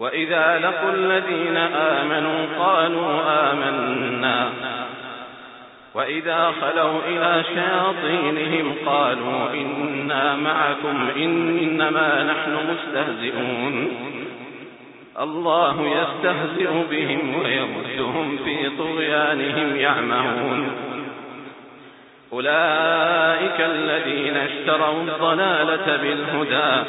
وإذا لقوا الذين آمنوا قالوا آمنا وإذا خلوا إلى شياطينهم قالوا إنا معكم إنما نحن مستهزئون الله يستهزئ بهم ويردهم في طغيانهم يعمهون أولئك الذين اشتروا الضلالة بالهدى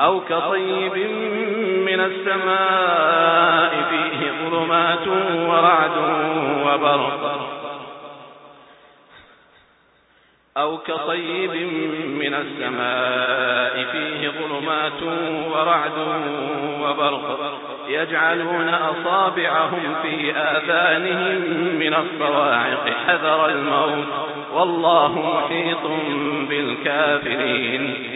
أو كطيب من السماء فيه ظلمات ورعد وبرق. أو كطيب من السماء فيه ظلمات ورعد وبرق. يجعلون أصابعهم في آذانهم من الصواعق حذر الموت. والله محيط بالكافرين.